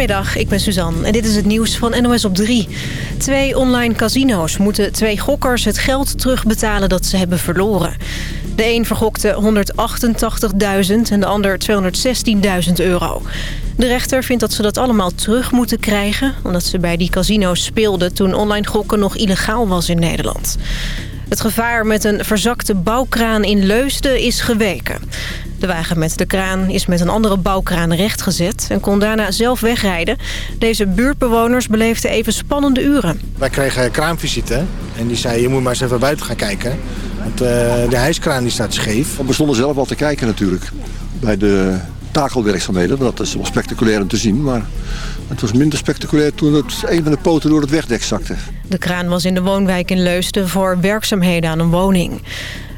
Goedemiddag, ik ben Suzanne en dit is het nieuws van NOS op 3. Twee online casino's moeten twee gokkers het geld terugbetalen dat ze hebben verloren. De een vergokte 188.000 en de ander 216.000 euro. De rechter vindt dat ze dat allemaal terug moeten krijgen... omdat ze bij die casino's speelden toen online gokken nog illegaal was in Nederland. Het gevaar met een verzakte bouwkraan in Leusden is geweken. De wagen met de kraan is met een andere bouwkraan rechtgezet... en kon daarna zelf wegrijden. Deze buurtbewoners beleefden even spannende uren. Wij kregen kraanvisite en die zei... je moet maar eens even buiten gaan kijken. Want uh, de hijskraan die staat scheef. We stonden zelf al te kijken natuurlijk. Bij de takelwerkzaamheden. Dat is wel spectaculair om te zien. Maar het was minder spectaculair toen het een van de poten door het wegdek zakte. De kraan was in de woonwijk in Leusden voor werkzaamheden aan een woning.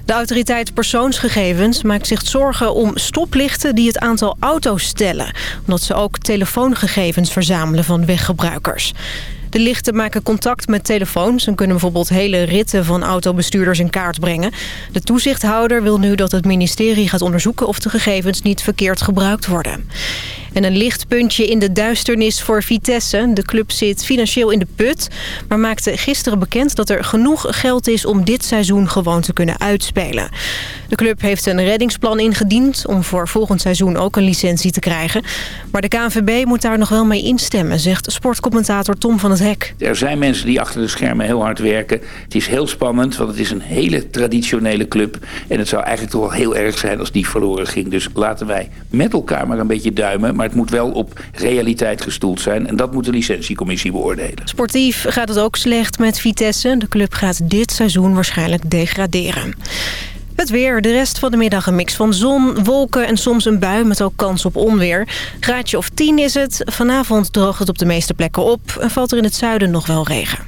De autoriteit persoonsgegevens maakt zich zorgen om stoplichten die het aantal auto's tellen. Omdat ze ook telefoongegevens verzamelen van weggebruikers. De lichten maken contact met telefoons en kunnen bijvoorbeeld hele ritten van autobestuurders in kaart brengen. De toezichthouder wil nu dat het ministerie gaat onderzoeken of de gegevens niet verkeerd gebruikt worden. En een lichtpuntje in de duisternis voor Vitesse. De club zit financieel in de put, maar maakte gisteren bekend dat er genoeg geld is om dit seizoen gewoon te kunnen uitspelen. De club heeft een reddingsplan ingediend om voor volgend seizoen ook een licentie te krijgen. Maar de KNVB moet daar nog wel mee instemmen, zegt sportcommentator Tom van het Hek. Er zijn mensen die achter de schermen heel hard werken. Het is heel spannend, want het is een hele traditionele club. En het zou eigenlijk toch wel heel erg zijn als die verloren ging. Dus laten wij met elkaar maar een beetje duimen. Maar het moet wel op realiteit gestoeld zijn. En dat moet de licentiecommissie beoordelen. Sportief gaat het ook slecht met Vitesse. De club gaat dit seizoen waarschijnlijk degraderen. Het weer. De rest van de middag een mix van zon, wolken en soms een bui met ook kans op onweer. Graadje of 10 is het. Vanavond droogt het op de meeste plekken op en valt er in het zuiden nog wel regen.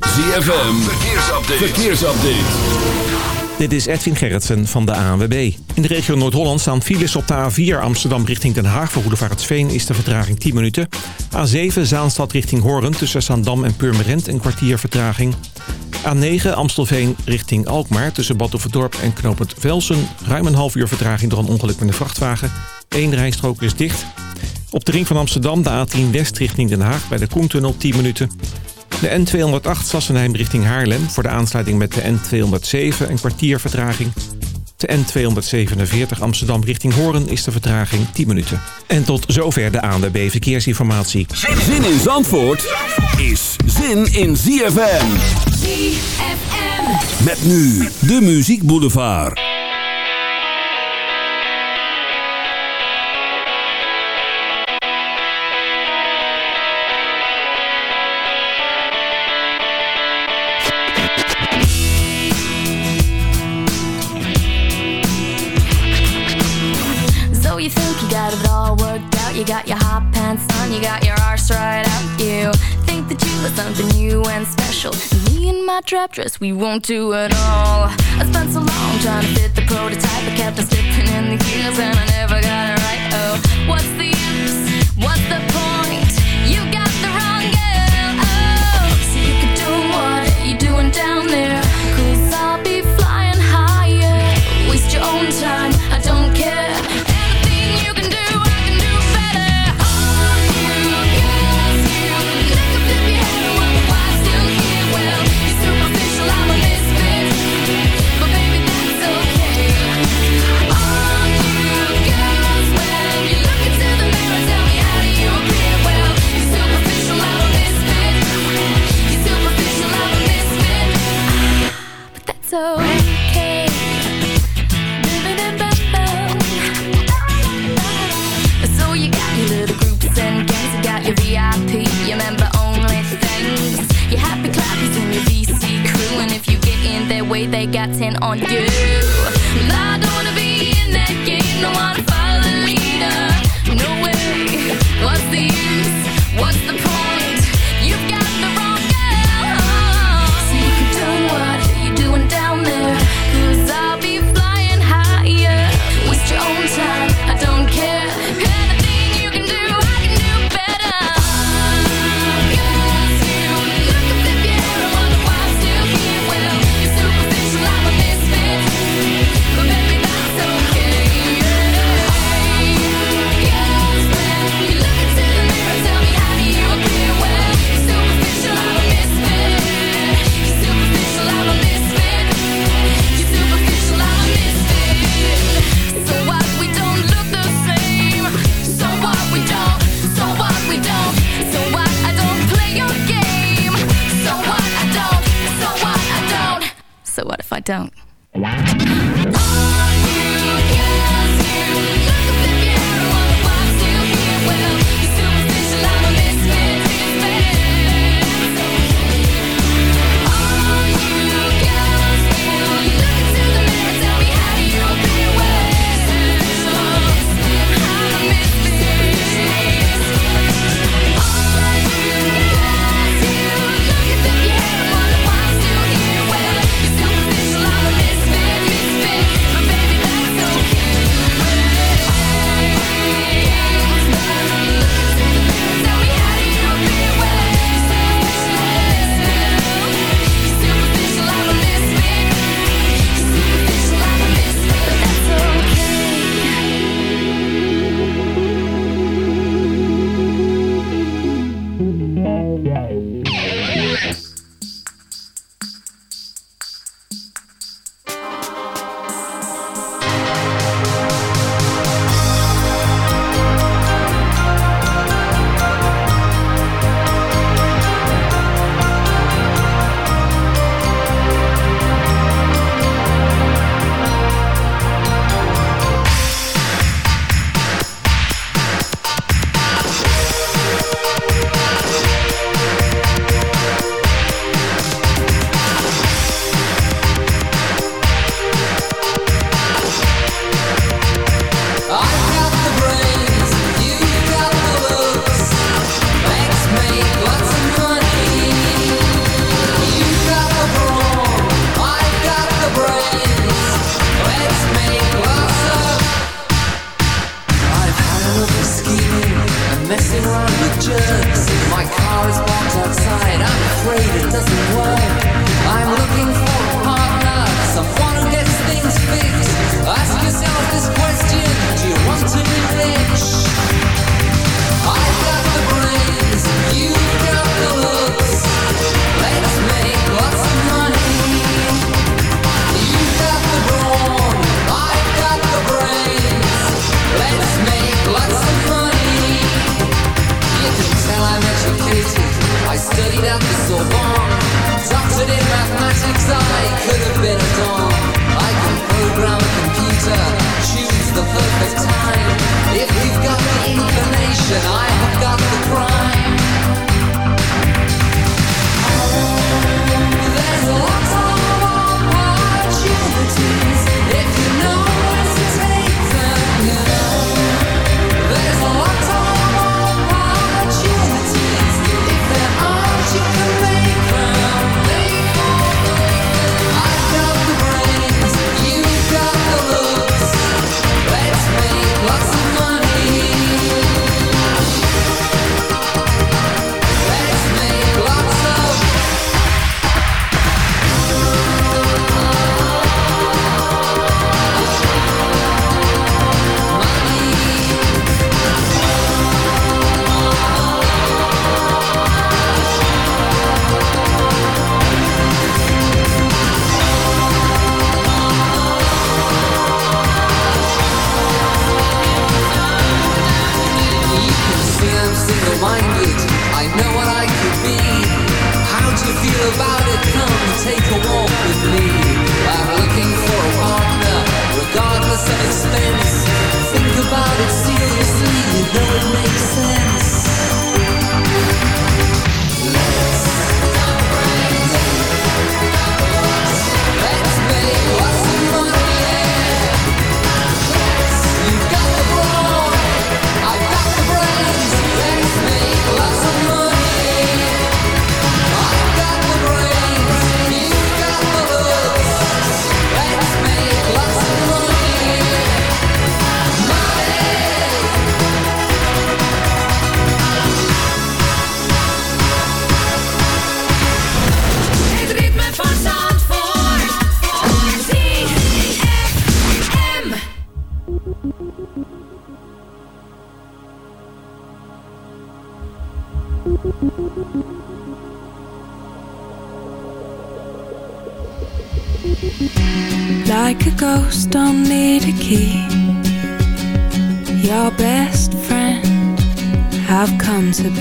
ZFM. Verkeersupdate. Verkeersupdate. Dit is Edwin Gerritsen van de ANWB. In de regio Noord-Holland staan files op de A4 Amsterdam richting Den Haag. Voor Sveen is de vertraging 10 minuten. A7 Zaanstad richting Hoorn tussen Zaandam en Purmerend een kwartier vertraging. A9 Amstelveen richting Alkmaar tussen Badhoevedorp en Knopend Velsen. Ruim een half uur vertraging door een ongeluk met een vrachtwagen. Eén rijstrook is dicht. Op de ring van Amsterdam de A10 West richting Den Haag bij de Koentunnel 10 minuten. De N208 Sassenheim richting Haarlem voor de aansluiting met de N207 een kwartier vertraging. De N247 Amsterdam richting Hoorn is de vertraging 10 minuten. En tot zover de ANWB Verkeersinformatie. Zin in Zandvoort is zin in ZFM. ZFM. Met nu de Muziek Boulevard. You got your hot pants on, you got your arse right out. You think that you are something new and special. Me and my trap dress, we won't do it all. I spent so long trying to fit the prototype, I kept on slipping in the gears and I never got it right. Oh, what's the use? What's the point?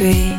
free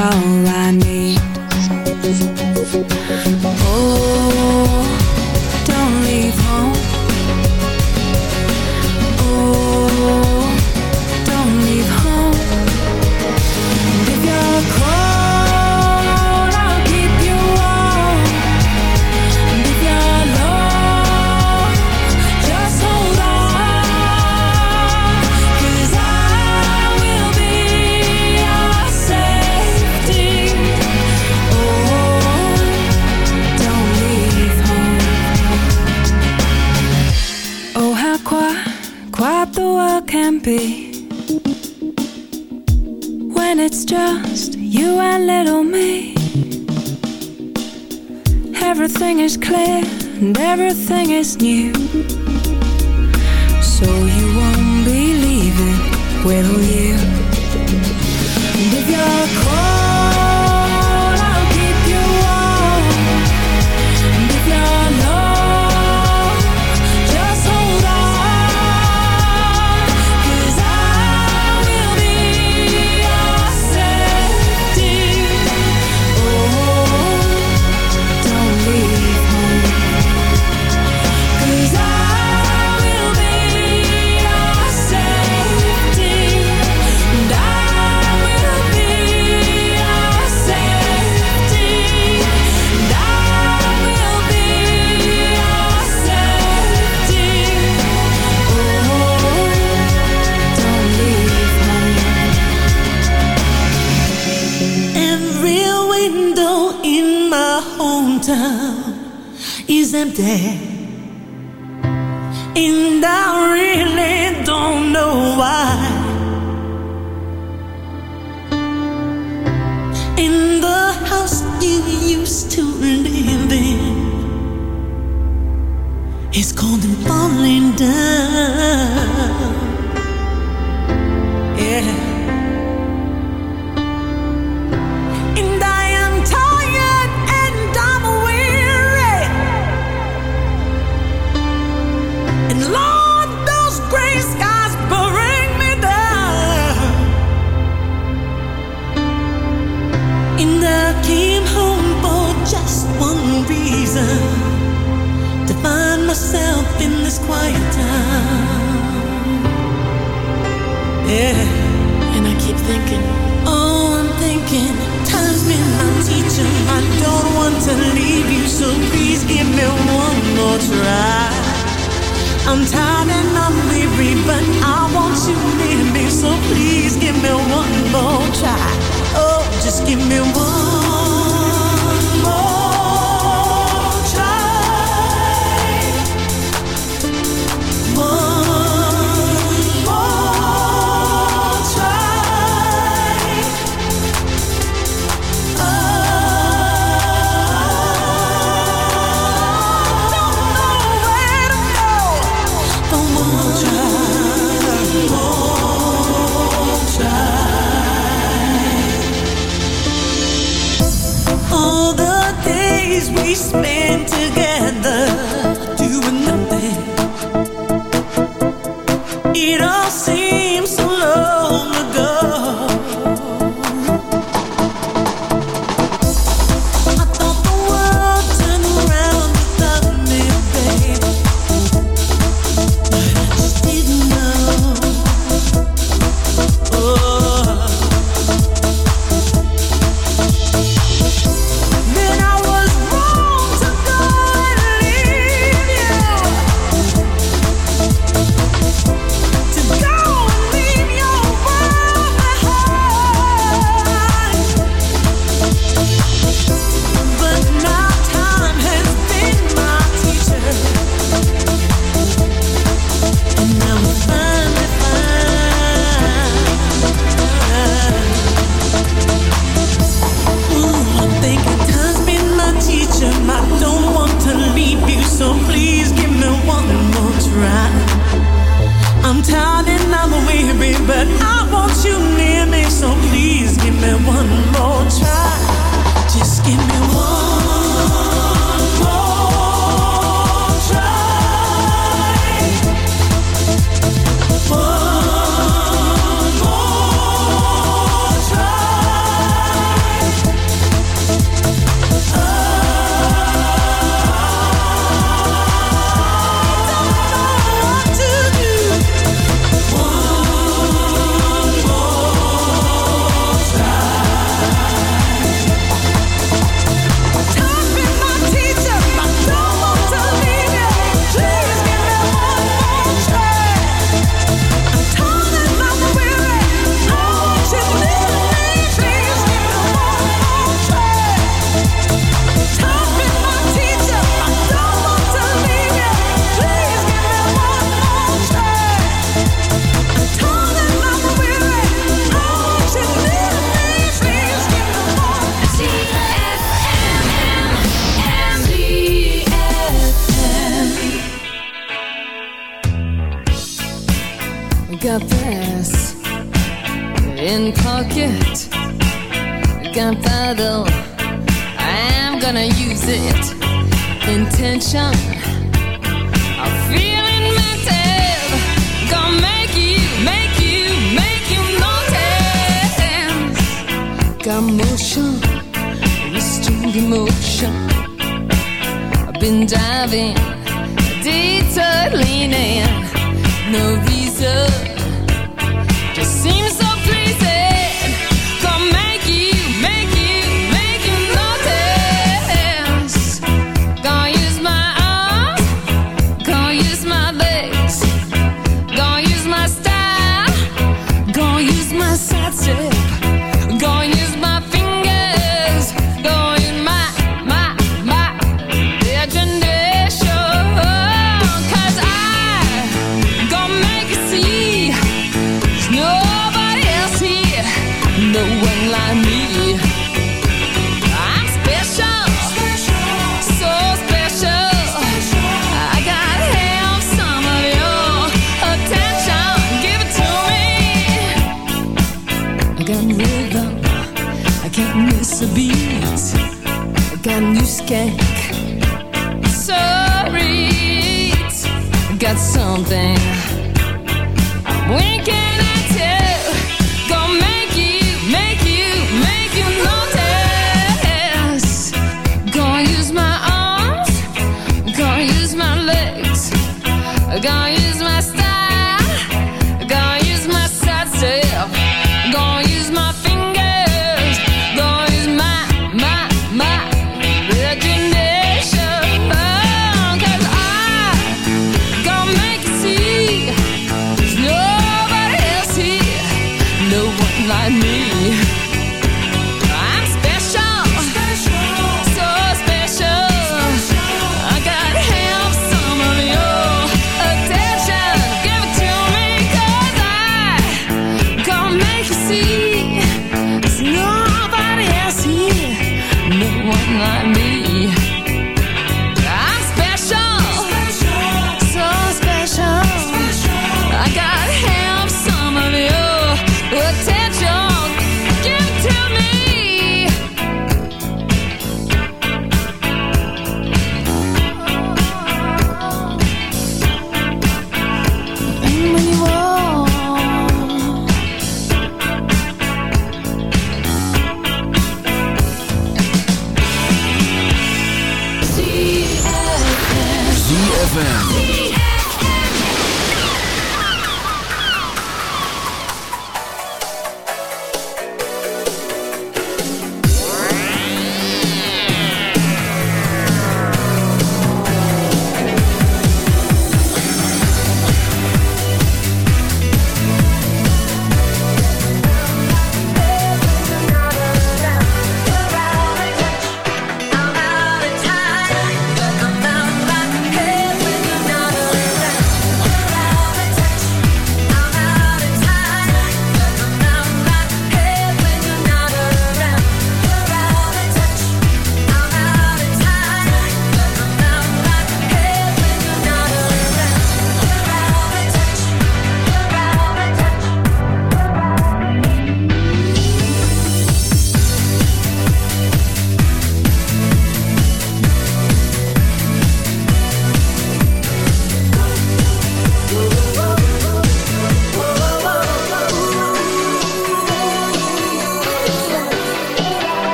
is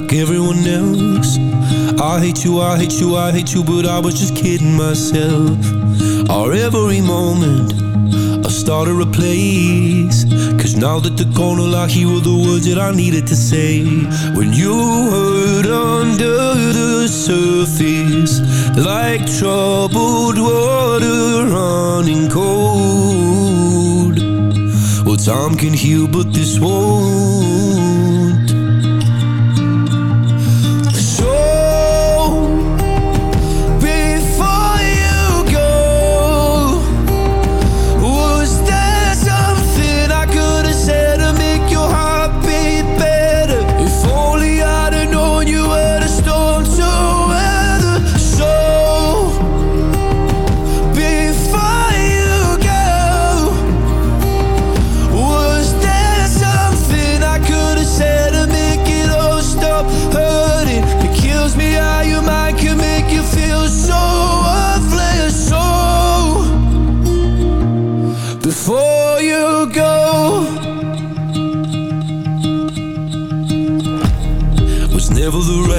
like everyone else. I hate you, I hate you, I hate you But I was just kidding myself. Or every moment I started a place Cause now that the corner, gone all I hear the words that I needed to say. When you hurt under the surface Like troubled water running cold. Well time can heal but this won't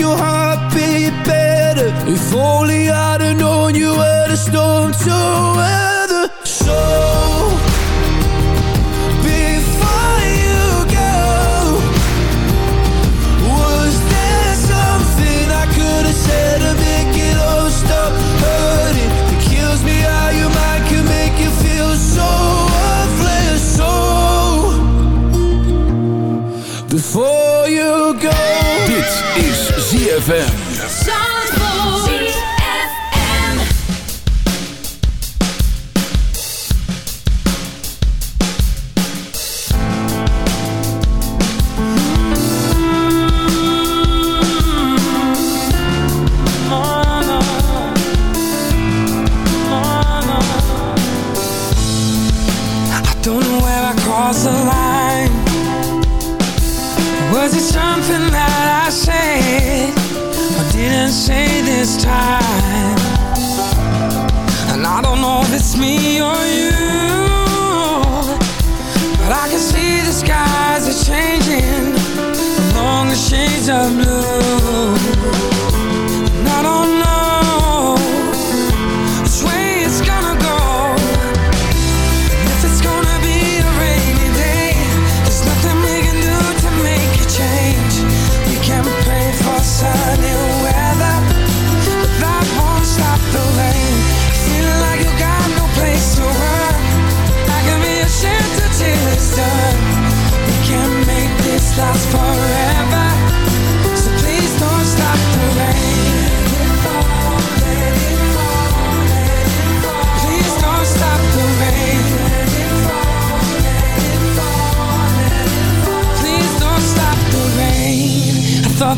you high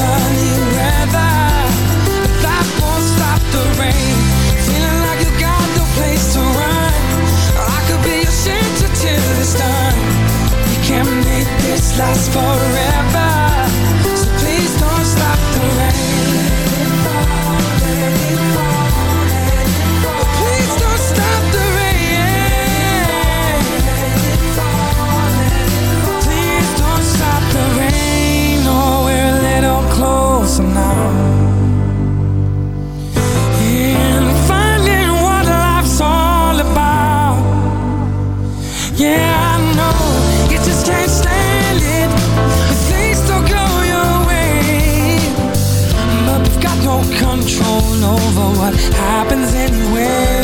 sunny weather, that won't stop the rain. Feeling like you got no place to run. I could be your it's done. We can make this last forever. Happens anyway.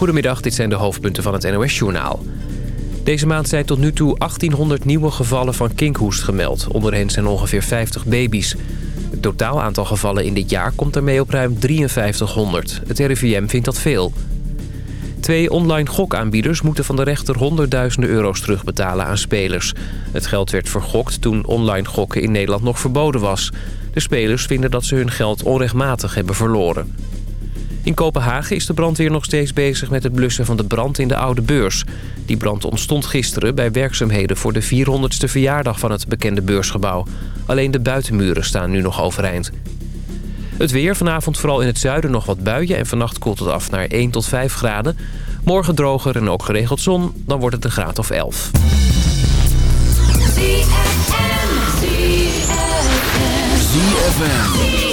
Goedemiddag, dit zijn de hoofdpunten van het NOS-journaal. Deze maand zijn tot nu toe 1800 nieuwe gevallen van kinkhoest gemeld. Onder hen zijn ongeveer 50 baby's. Het totaal aantal gevallen in dit jaar komt daarmee op ruim 5300. Het RIVM vindt dat veel. Twee online gokaanbieders moeten van de rechter honderdduizenden euro's terugbetalen aan spelers. Het geld werd vergokt toen online gokken in Nederland nog verboden was. De spelers vinden dat ze hun geld onrechtmatig hebben verloren. In Kopenhagen is de brandweer nog steeds bezig met het blussen van de brand in de Oude Beurs. Die brand ontstond gisteren bij werkzaamheden voor de 400ste verjaardag van het bekende beursgebouw. Alleen de buitenmuren staan nu nog overeind. Het weer, vanavond vooral in het zuiden nog wat buien... en vannacht koelt het af naar 1 tot 5 graden. Morgen droger en ook geregeld zon, dan wordt het een graad of 11. ZFM.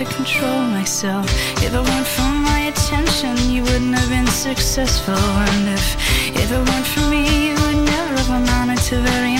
to control myself. If it weren't for my attention, you wouldn't have been successful. And if, if it weren't for me, you would never have amounted to very